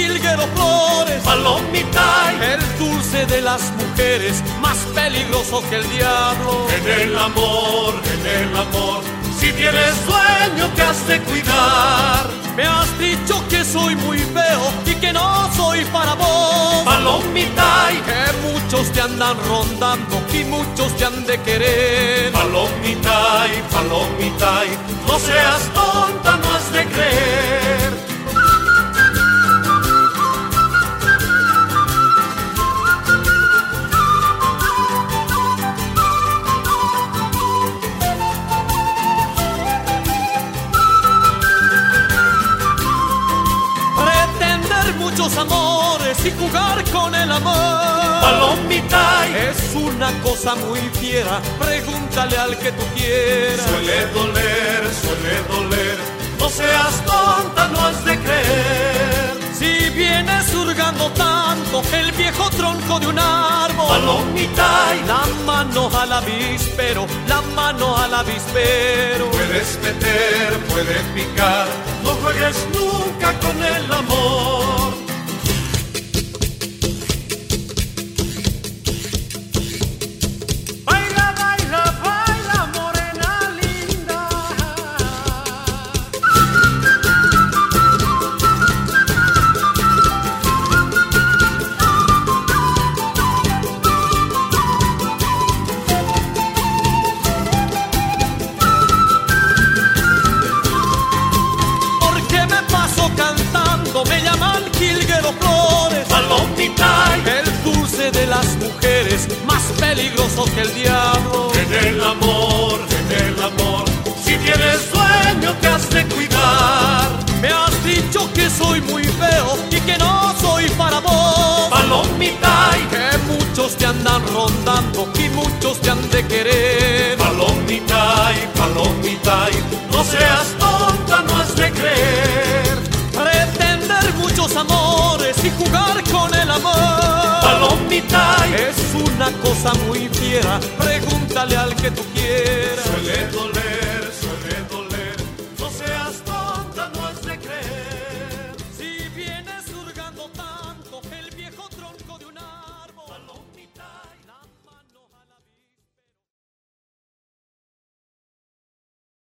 jilguero flores, palomita, el dulce de las mujeres, más peligroso que el diablo. En el amor, en el amor, si tienes sueño te has de cuidar. Me has dicho que soy muy feo y que no soy para vos, palomita, que muchos te andan rondando y muchos te han de querer. Palomita, palomita, no seas tonta, no muchos amores y jugar con el amor. Palomita es una cosa muy fiera, pregúntale al que tú quieras. Suele doler, suele doler, no seas tonta, no has de creer. Si vienes surgando tanto el viejo tronco de un árbol, palomita, la mano a la víspero, la mano a la víspero. Puedes meter, puedes picar, Flores. Palomita, el dulce de las mujeres, más peligroso que el diablo. En el amor, en el amor, si tienes sueño te has de cuidar. Me has dicho que soy muy feo y que no soy para vos. Palomita, que muchos te andan rondando y cosa muy fiera, pregúntale al que tú quieras.